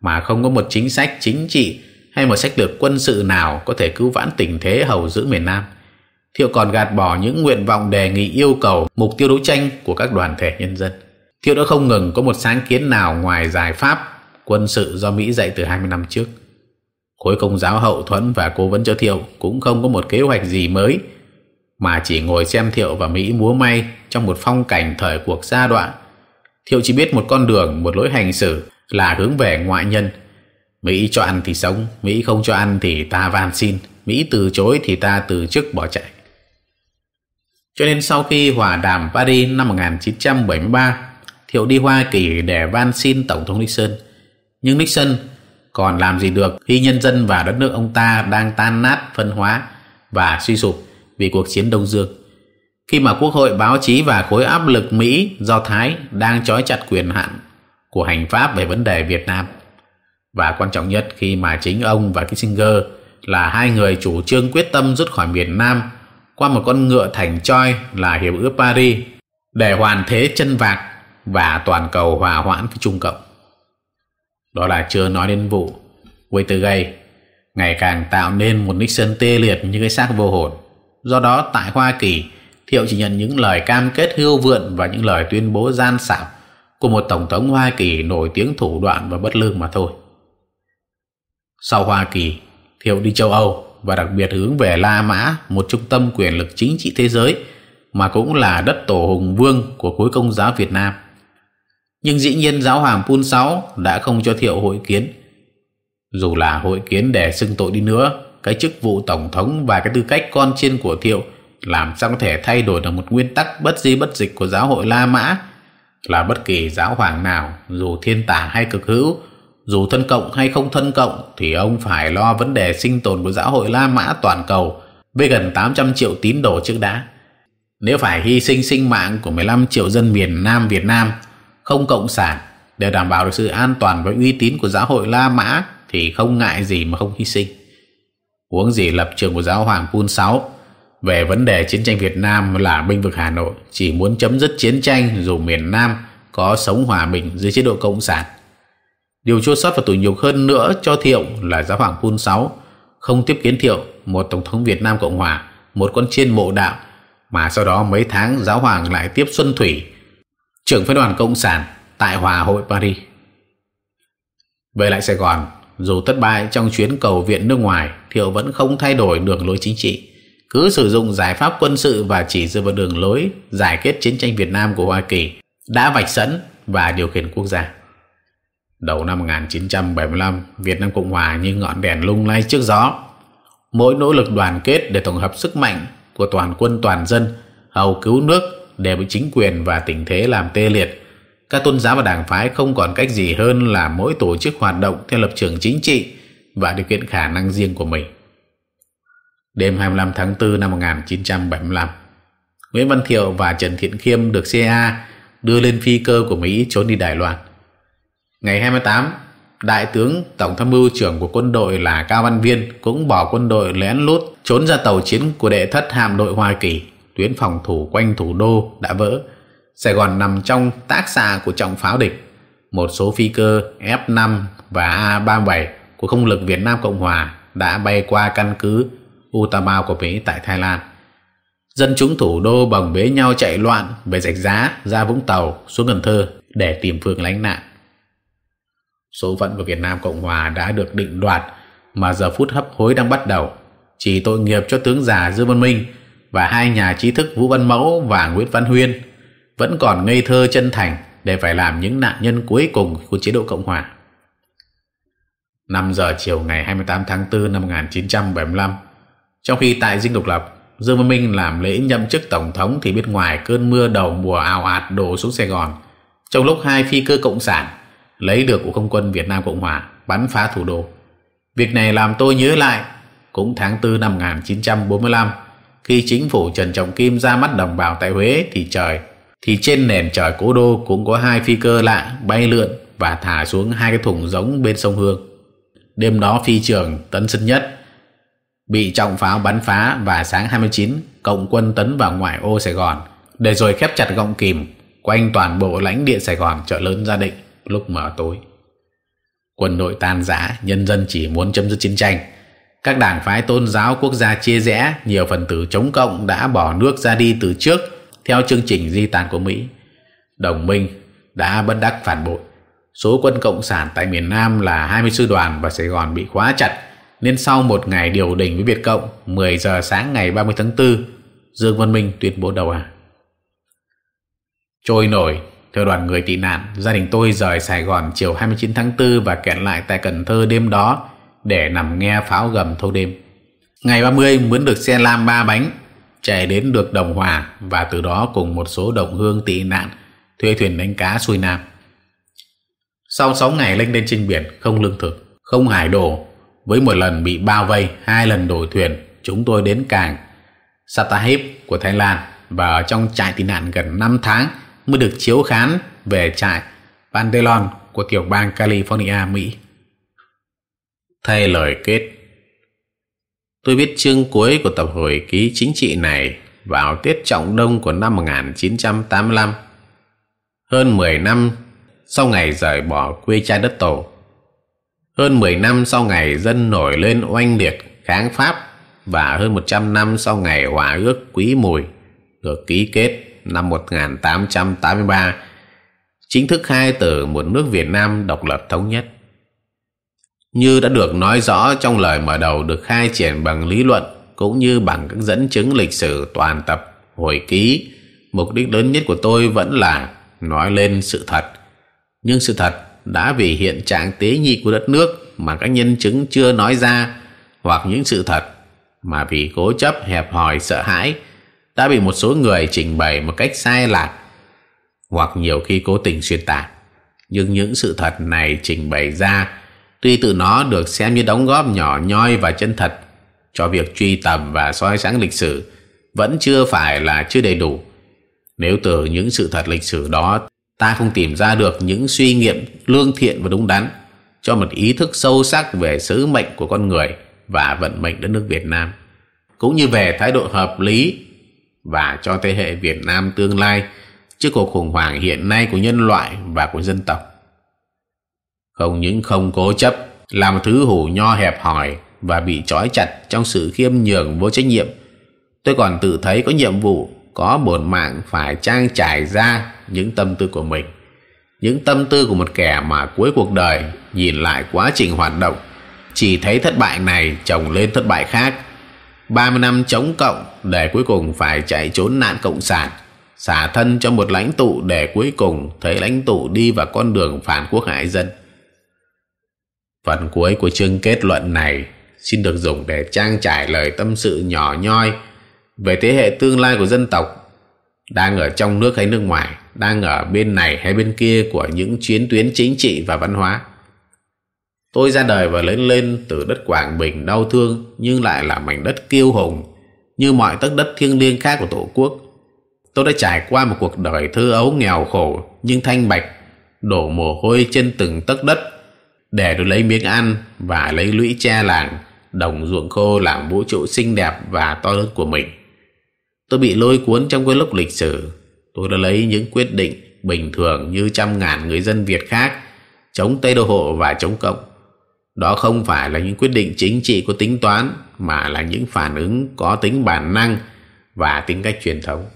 mà không có một chính sách chính trị hay một sách lược quân sự nào có thể cứu vãn tình thế hầu giữ miền Nam. Thiệu còn gạt bỏ những nguyện vọng đề nghị yêu cầu mục tiêu đấu tranh của các đoàn thể nhân dân. Thiệu đã không ngừng có một sáng kiến nào ngoài giải pháp quân sự do Mỹ dạy từ 20 năm trước. Khối công giáo hậu thuẫn và cố vấn cho Thiệu cũng không có một kế hoạch gì mới mà chỉ ngồi xem Thiệu và Mỹ múa may trong một phong cảnh thời cuộc gia đoạn. Thiệu chỉ biết một con đường, một lối hành xử là hướng về ngoại nhân. Mỹ cho ăn thì sống, Mỹ không cho ăn thì ta van xin, Mỹ từ chối thì ta từ chức bỏ chạy. Cho nên sau khi hòa đàm Paris năm 1973, Thiệu đi Hoa Kỳ để van xin Tổng thống Nixon. Nhưng Nixon còn làm gì được, khi nhân dân và đất nước ông ta đang tan nát, phân hóa và suy sụp vì cuộc chiến Đông Dương. Khi mà quốc hội báo chí và khối áp lực Mỹ, do Thái đang trói chặt quyền hạn của hành pháp về vấn đề Việt Nam. Và quan trọng nhất, khi mà chính ông và Kissinger là hai người chủ trương quyết tâm rút khỏi miền Nam qua một con ngựa thành choi là Hiệp ước Paris để hoàn thế chân vạc và toàn cầu hòa hoãn với Trung Cộng. Đó là chưa nói đến vụ Watergate ngày càng tạo nên một Nixon tê liệt như cái xác vô hồn. Do đó tại Hoa Kỳ, Thiệu chỉ nhận những lời cam kết hưu vượn và những lời tuyên bố gian xảo của một Tổng thống Hoa Kỳ nổi tiếng thủ đoạn và bất lương mà thôi. Sau Hoa Kỳ, Thiệu đi châu Âu và đặc biệt hướng về La Mã, một trung tâm quyền lực chính trị thế giới mà cũng là đất tổ hùng vương của khối công giáo Việt Nam. Nhưng dĩ nhiên giáo hoàng Pun sáu đã không cho Thiệu hội kiến. Dù là hội kiến để xưng tội đi nữa, cái chức vụ tổng thống và cái tư cách con chiên của Thiệu làm sao có thể thay đổi được một nguyên tắc bất di bất dịch của giáo hội La Mã là bất kỳ giáo hoàng nào dù thiên tả hay cực hữu dù thân cộng hay không thân cộng thì ông phải lo vấn đề sinh tồn của giáo hội La Mã toàn cầu với gần 800 triệu tín đồ trước đã. Nếu phải hy sinh sinh mạng của 15 triệu dân miền Nam Việt Nam không cộng sản để đảm bảo được sự an toàn và uy tín của giáo hội La Mã thì không ngại gì mà không hy sinh. Huống gì lập trường của giáo hoàng Pun 6 về vấn đề chiến tranh Việt Nam là binh vực Hà Nội chỉ muốn chấm dứt chiến tranh dù miền Nam có sống hòa bình dưới chế độ cộng sản. Điều chua sót và tủi nhục hơn nữa cho Thiệu là giáo hoàng Pun 6 không tiếp kiến Thiệu, một tổng thống Việt Nam Cộng Hòa, một con chiên mộ đạo, mà sau đó mấy tháng giáo hoàng lại tiếp Xuân Thủy trưởng phái đoàn Cộng sản tại Hòa hội Paris. Về lại Sài Gòn, dù thất bại trong chuyến cầu viện nước ngoài, Thiệu vẫn không thay đổi đường lối chính trị, cứ sử dụng giải pháp quân sự và chỉ dựa vào đường lối giải kết chiến tranh Việt Nam của Hoa Kỳ đã vạch sẵn và điều khiển quốc gia. Đầu năm 1975, Việt Nam Cộng Hòa như ngọn đèn lung lay trước gió. Mỗi nỗ lực đoàn kết để tổng hợp sức mạnh của toàn quân toàn dân hầu cứu nước đều bị chính quyền và tình thế làm tê liệt. Các tôn giáo và đảng phái không còn cách gì hơn là mỗi tổ chức hoạt động theo lập trường chính trị và điều kiện khả năng riêng của mình. Đêm 25 tháng 4 năm 1975, Nguyễn Văn Thiệu và Trần Thiện Khiêm được CA đưa lên phi cơ của Mỹ trốn đi Đài Loan. Ngày 28, Đại tướng Tổng tham mưu trưởng của quân đội là Cao Văn Viên cũng bỏ quân đội lén lút trốn ra tàu chiến của đệ thất hạm đội Hoa Kỳ tuyến phòng thủ quanh thủ đô đã vỡ. Sài Gòn nằm trong tác xa của trọng pháo địch. Một số phi cơ F-5 và A-37 của không lực Việt Nam Cộng Hòa đã bay qua căn cứ Utabao của Mỹ tại Thái Lan. Dân chúng thủ đô bồng bế nhau chạy loạn về rạch giá ra Vũng Tàu xuống Cần Thơ để tìm phương lánh nạn. Số phận của Việt Nam Cộng Hòa đã được định đoạt mà giờ phút hấp hối đang bắt đầu. Chỉ tội nghiệp cho tướng già Dương Văn Minh và hai nhà trí thức Vũ Văn Mẫu và Nguyễn Văn Huyên vẫn còn ngây thơ chân thành để phải làm những nạn nhân cuối cùng của chế độ Cộng Hòa. 5 giờ chiều ngày 28 tháng 4 năm 1975, trong khi tại Dinh Độc Lập, Dương Văn Minh làm lễ nhậm chức Tổng thống thì biết ngoài cơn mưa đầu mùa ào ạt đổ xuống Sài Gòn. Trong lúc hai phi cơ Cộng sản lấy được của không quân Việt Nam Cộng Hòa bắn phá thủ đô. Việc này làm tôi nhớ lại cũng tháng 4 năm 1945 khi chính phủ Trần Trọng Kim ra mắt đồng bào tại Huế thì trời thì trên nền trời cố đô cũng có hai phi cơ lạ bay lượn và thả xuống hai cái thùng giống bên sông Hương. Đêm đó phi trường Tấn Sân Nhất bị trọng pháo bắn phá và sáng 29 cộng quân tấn vào ngoại ô Sài Gòn để rồi khép chặt gọng kìm quanh toàn bộ lãnh địa Sài Gòn chợ lớn gia định lúc mở tối. Quân đội tan rã, nhân dân chỉ muốn chấm dứt chiến tranh. Các đảng phái tôn giáo quốc gia chia rẽ, nhiều phần tử chống cộng đã bỏ nước ra đi từ trước theo chương trình di tản của Mỹ. Đồng minh đã bất đắc phản bội. Số quân cộng sản tại miền Nam là 20 sư đoàn và Sài Gòn bị khóa chặt nên sau một ngày điều đình với Việt Cộng 10 giờ sáng ngày 30 tháng 4 Dương Văn Minh tuyên bố đầu hàng trôi nổi theo đoàn người tị nạn gia đình tôi rời Sài Gòn chiều 29 tháng 4 và kẹt lại tại Cần Thơ đêm đó để nằm nghe pháo gầm thâu đêm ngày 30 mướn được xe lam ba bánh chạy đến được Đồng Hòa và từ đó cùng một số đồng hương tị nạn thuê thuyền đánh cá xuôi Nam sau 6 ngày lênh đênh trên biển không lương thực không hải đồ với một lần bị bao vây, hai lần đổi thuyền, chúng tôi đến cảng Satahip của Thái Lan và ở trong trại tị nạn gần 5 tháng mới được chiếu khán về trại Pandelon của tiểu bang California, Mỹ. Thay lời kết Tôi viết chương cuối của tập hồi ký chính trị này vào tiết trọng đông của năm 1985. Hơn 10 năm sau ngày rời bỏ quê cha đất tổ, hơn 10 năm sau ngày dân nổi lên oanh liệt kháng Pháp và hơn 100 năm sau ngày hòa ước Quý Mùi được ký kết năm 1883 chính thức khai từ một nước Việt Nam độc lập thống nhất. Như đã được nói rõ trong lời mở đầu được khai triển bằng lý luận cũng như bằng các dẫn chứng lịch sử toàn tập hồi ký, mục đích lớn nhất của tôi vẫn là nói lên sự thật. Nhưng sự thật đã vì hiện trạng tế nhị của đất nước mà các nhân chứng chưa nói ra hoặc những sự thật mà vì cố chấp hẹp hòi sợ hãi đã bị một số người trình bày một cách sai lạc hoặc nhiều khi cố tình xuyên tạc nhưng những sự thật này trình bày ra tuy tự nó được xem như đóng góp nhỏ nhoi và chân thật, cho việc truy tầm và soi sáng lịch sử vẫn chưa phải là chưa đầy đủ. Nếu từ những sự thật lịch sử đó, ta không tìm ra được những suy nghiệm lương thiện và đúng đắn cho một ý thức sâu sắc về sứ mệnh của con người và vận mệnh đất nước Việt Nam. Cũng như về thái độ hợp lý và cho thế hệ Việt Nam tương lai trước cuộc khủng hoảng hiện nay của nhân loại và của dân tộc không những không cố chấp, làm thứ hủ nho hẹp hòi và bị trói chặt trong sự khiêm nhường vô trách nhiệm. Tôi còn tự thấy có nhiệm vụ, có bổn mạng phải trang trải ra những tâm tư của mình. Những tâm tư của một kẻ mà cuối cuộc đời nhìn lại quá trình hoạt động, chỉ thấy thất bại này chồng lên thất bại khác. 30 năm chống cộng để cuối cùng phải chạy trốn nạn cộng sản, xả thân cho một lãnh tụ để cuối cùng thấy lãnh tụ đi vào con đường phản quốc hại dân phần cuối của chương kết luận này xin được dùng để trang trải lời tâm sự nhỏ nhoi về thế hệ tương lai của dân tộc đang ở trong nước hay nước ngoài, đang ở bên này hay bên kia của những chuyến tuyến chính trị và văn hóa. Tôi ra đời và lớn lên từ đất quảng bình đau thương, nhưng lại là mảnh đất kiêu hùng như mọi tấc đất thiêng liêng khác của tổ quốc. Tôi đã trải qua một cuộc đời thơ ấu nghèo khổ, nhưng thanh bạch, đổ mồ hôi trên từng tấc đất để tôi lấy miếng ăn và lấy lũy che làng đồng ruộng khô làm vũ trụ xinh đẹp và to lớn của mình tôi bị lôi cuốn trong cái lúc lịch sử tôi đã lấy những quyết định bình thường như trăm ngàn người dân Việt khác chống Tây Đô Hộ và chống Cộng. Đó không phải là những quyết định chính trị có tính toán mà là những phản ứng có tính bản năng và tính cách truyền thống.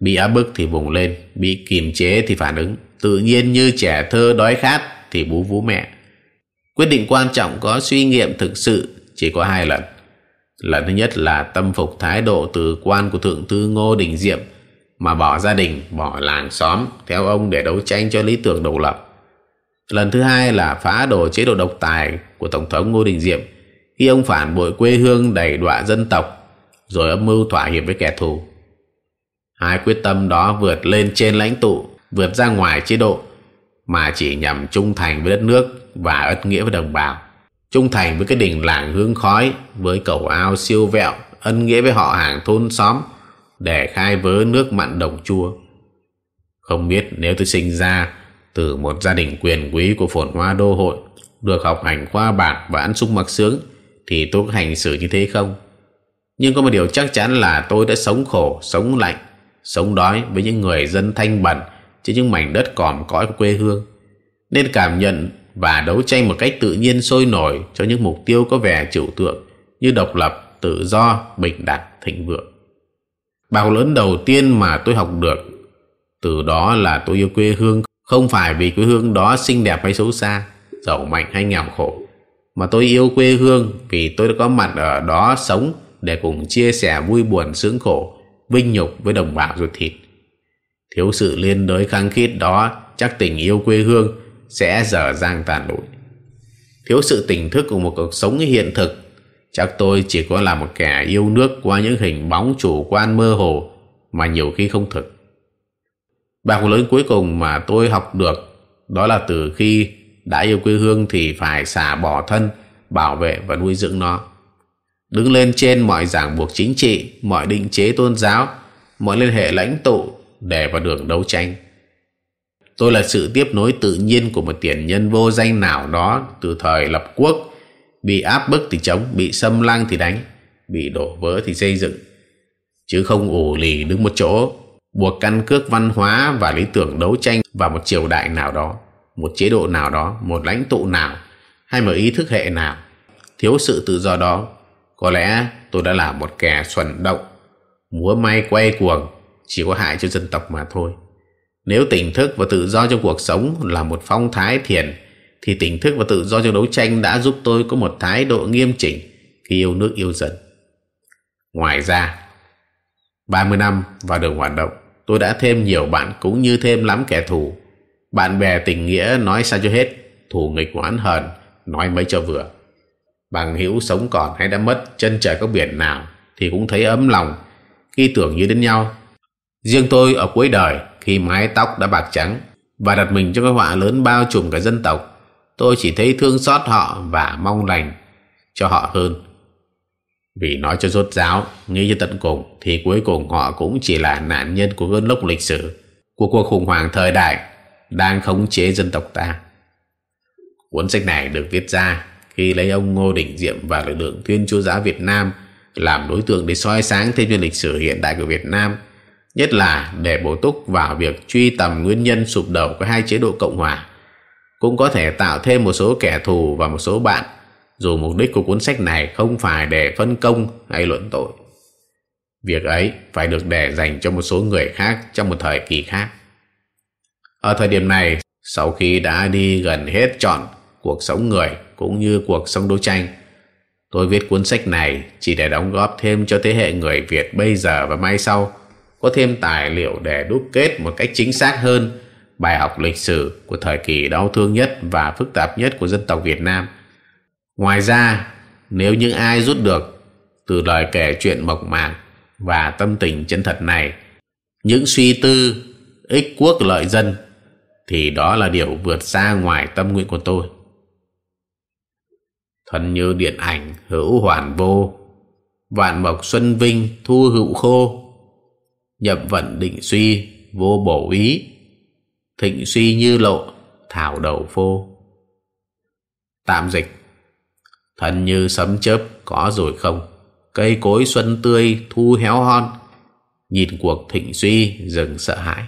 Bị áp bức thì vùng lên, bị kiềm chế thì phản ứng, tự nhiên như trẻ thơ đói khát thì bú vú mẹ. Quyết định quan trọng có suy nghiệm thực sự chỉ có hai lần. lần thứ nhất là tâm phục thái độ từ quan của thượng thư ngô đình diệm, mà bỏ gia đình, bỏ làng xóm theo ông để đấu tranh cho lý tưởng độc lập lần thứ hai là phá đổ chế độ độc tài của tổng thống ngô đình diệm, khi ông phản bội quê hương đẩy đọa dân tộc, rồi âm mưu thỏa hiệp với kẻ thù hai quyết tâm đó vượt lên trên lãnh tụ, vượt ra ngoài chế độ mà chỉ nhằm trung thành với đất nước và ất nghĩa với đồng bào. Trung thành với cái đình làng hương khói, với cầu ao siêu vẹo, ân nghĩa với họ hàng thôn xóm để khai vớ nước mặn đồng chua. Không biết nếu tôi sinh ra từ một gia đình quyền quý của phồn hoa đô hội, được học hành khoa bạc và ăn sung mặc sướng, thì tôi có hành xử như thế không? Nhưng có một điều chắc chắn là tôi đã sống khổ, sống lạnh, sống đói với những người dân thanh bẩn trên những mảnh đất còm cõi của quê hương nên cảm nhận và đấu tranh một cách tự nhiên sôi nổi cho những mục tiêu có vẻ trừu tượng như độc lập, tự do, bình đẳng, thịnh vượng. Bài lớn đầu tiên mà tôi học được từ đó là tôi yêu quê hương không phải vì quê hương đó xinh đẹp hay xấu xa, giàu mạnh hay nghèo khổ, mà tôi yêu quê hương vì tôi đã có mặt ở đó sống để cùng chia sẻ vui buồn sướng khổ, vinh nhục với đồng bào ruột thịt. Thiếu sự liên đới khăng khít đó, chắc tình yêu quê hương sẽ dở dang tàn lụi. Thiếu sự tỉnh thức của một cuộc sống hiện thực, chắc tôi chỉ có là một kẻ yêu nước qua những hình bóng chủ quan mơ hồ mà nhiều khi không thực. Bài học lớn cuối cùng mà tôi học được đó là từ khi đã yêu quê hương thì phải xả bỏ thân, bảo vệ và nuôi dưỡng nó. Đứng lên trên mọi ràng buộc chính trị, mọi định chế tôn giáo, mọi liên hệ lãnh tụ để vào đường đấu tranh. Tôi là sự tiếp nối tự nhiên của một tiền nhân vô danh nào đó từ thời lập quốc, bị áp bức thì chống, bị xâm lăng thì đánh, bị đổ vỡ thì xây dựng, chứ không ủ lì đứng một chỗ, buộc căn cước văn hóa và lý tưởng đấu tranh vào một triều đại nào đó, một chế độ nào đó, một lãnh tụ nào, hay một ý thức hệ nào. Thiếu sự tự do đó, có lẽ tôi đã là một kẻ xuẩn động, múa may quay cuồng, chỉ có hại cho dân tộc mà thôi. Nếu tỉnh thức và tự do trong cuộc sống là một phong thái thiền, thì tỉnh thức và tự do trong đấu tranh đã giúp tôi có một thái độ nghiêm chỉnh khi yêu nước yêu dân. Ngoài ra, 30 năm vào đường hoạt động, tôi đã thêm nhiều bạn cũng như thêm lắm kẻ thù. Bạn bè tình nghĩa nói sao cho hết, thù nghịch oán hờn, nói mấy cho vừa. Bằng hữu sống còn hay đã mất chân trời có biển nào thì cũng thấy ấm lòng khi tưởng như đến nhau. Riêng tôi ở cuối đời, khi mái tóc đã bạc trắng và đặt mình trong cái họa lớn bao trùm cả dân tộc, tôi chỉ thấy thương xót họ và mong lành cho họ hơn. Vì nói cho rốt ráo, nghĩ cho tận cùng, thì cuối cùng họ cũng chỉ là nạn nhân của cơn lốc lịch sử, của cuộc khủng hoảng thời đại đang khống chế dân tộc ta. Cuốn sách này được viết ra khi lấy ông Ngô Đình Diệm và lực lượng tuyên Chúa giáo Việt Nam làm đối tượng để soi sáng thêm cho lịch sử hiện đại của Việt Nam nhất là để bổ túc vào việc truy tầm nguyên nhân sụp đổ của hai chế độ Cộng Hòa, cũng có thể tạo thêm một số kẻ thù và một số bạn, dù mục đích của cuốn sách này không phải để phân công hay luận tội. Việc ấy phải được để dành cho một số người khác trong một thời kỳ khác. Ở thời điểm này, sau khi đã đi gần hết chọn cuộc sống người cũng như cuộc sống đấu tranh, tôi viết cuốn sách này chỉ để đóng góp thêm cho thế hệ người Việt bây giờ và mai sau có thêm tài liệu để đúc kết một cách chính xác hơn bài học lịch sử của thời kỳ đau thương nhất và phức tạp nhất của dân tộc Việt Nam. Ngoài ra, nếu những ai rút được từ lời kể chuyện mộc mạc và tâm tình chân thật này, những suy tư ích quốc lợi dân, thì đó là điều vượt xa ngoài tâm nguyện của tôi. Thân như điện ảnh hữu hoàn vô, vạn mộc xuân vinh thu hữu khô, nhập vận định suy, vô bổ ý. Thịnh suy như lộ, thảo đầu phô. Tạm dịch. Thần như sấm chớp, có rồi không? Cây cối xuân tươi, thu héo hon. Nhìn cuộc thịnh suy, dừng sợ hãi.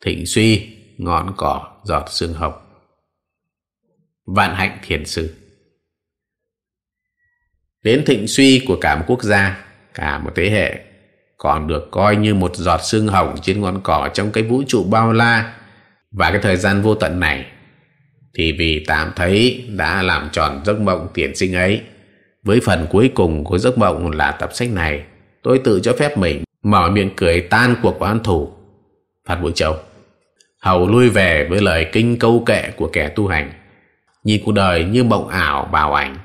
Thịnh suy, ngọn cỏ, giọt sương hồng. Vạn hạnh thiền sư. Đến thịnh suy của cả một quốc gia, cả một thế hệ còn được coi như một giọt xương hồng trên ngọn cỏ trong cái vũ trụ bao la. Và cái thời gian vô tận này, thì vì tạm thấy đã làm tròn giấc mộng tiền sinh ấy, với phần cuối cùng của giấc mộng là tập sách này, tôi tự cho phép mình mở miệng cười tan cuộc oán thủ phát bụi châu, hầu lui về với lời kinh câu kệ của kẻ tu hành, nhìn cuộc đời như mộng ảo bào ảnh,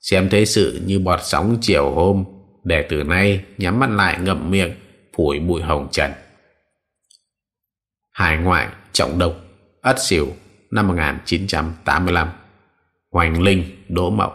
xem thế sự như bọt sóng chiều hôm để từ nay nhắm mắt lại ngậm miệng, phủi bụi hồng trần. Hải ngoại trọng độc, ất xỉu, năm 1985 hoành linh, đỗ mậu.